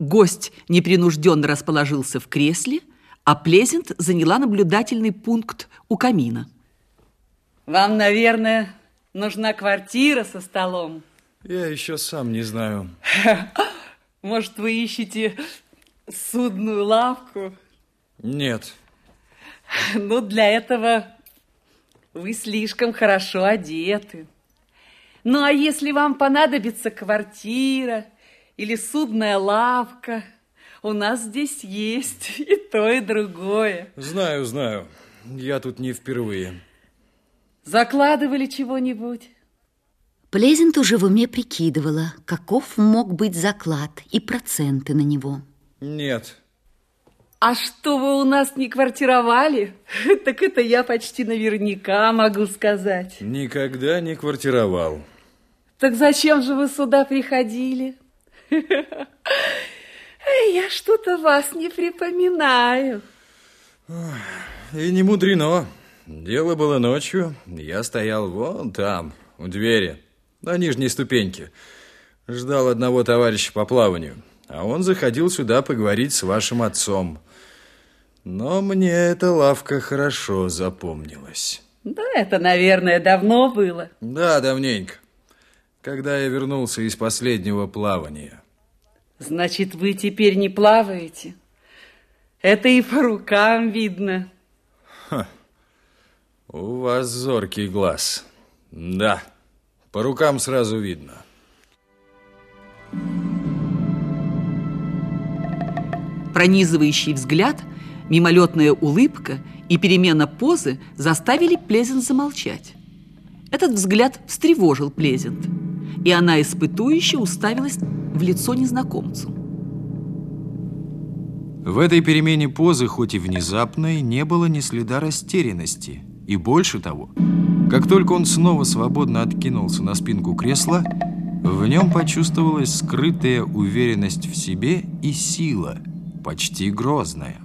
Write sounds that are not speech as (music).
Гость непринужденно расположился в кресле, а Плезент заняла наблюдательный пункт у камина. Вам, наверное, нужна квартира со столом. Я еще сам не знаю. (laughs) Может, вы ищете судную лавку? Нет. Ну, для этого вы слишком хорошо одеты. Ну, а если вам понадобится квартира или судная лавка, у нас здесь есть (laughs) и то, и другое. Знаю, знаю. Я тут не впервые. Закладывали чего-нибудь? Плезент уже в уме прикидывала, каков мог быть заклад и проценты на него. Нет. А что вы у нас не квартировали? (laughs) Так это я почти наверняка могу сказать. Никогда не квартировал. Так зачем же вы сюда приходили? Я что-то вас не припоминаю. И не мудрено. Дело было ночью. Я стоял вон там, у двери, на нижней ступеньке. Ждал одного товарища по плаванию. А он заходил сюда поговорить с вашим отцом. Но мне эта лавка хорошо запомнилась. Да, это, наверное, давно было. Да, давненько. Когда я вернулся из последнего плавания. Значит, вы теперь не плаваете? Это и по рукам видно. Ха. У вас зоркий глаз. Да, по рукам сразу видно. Пронизывающий взгляд, мимолетная улыбка и перемена позы заставили Плезент замолчать. Этот взгляд встревожил Плезент, и она испытующе уставилась в лицо незнакомцу. В этой перемене позы, хоть и внезапной, не было ни следа растерянности. И больше того, как только он снова свободно откинулся на спинку кресла, в нем почувствовалась скрытая уверенность в себе и сила, почти грозная.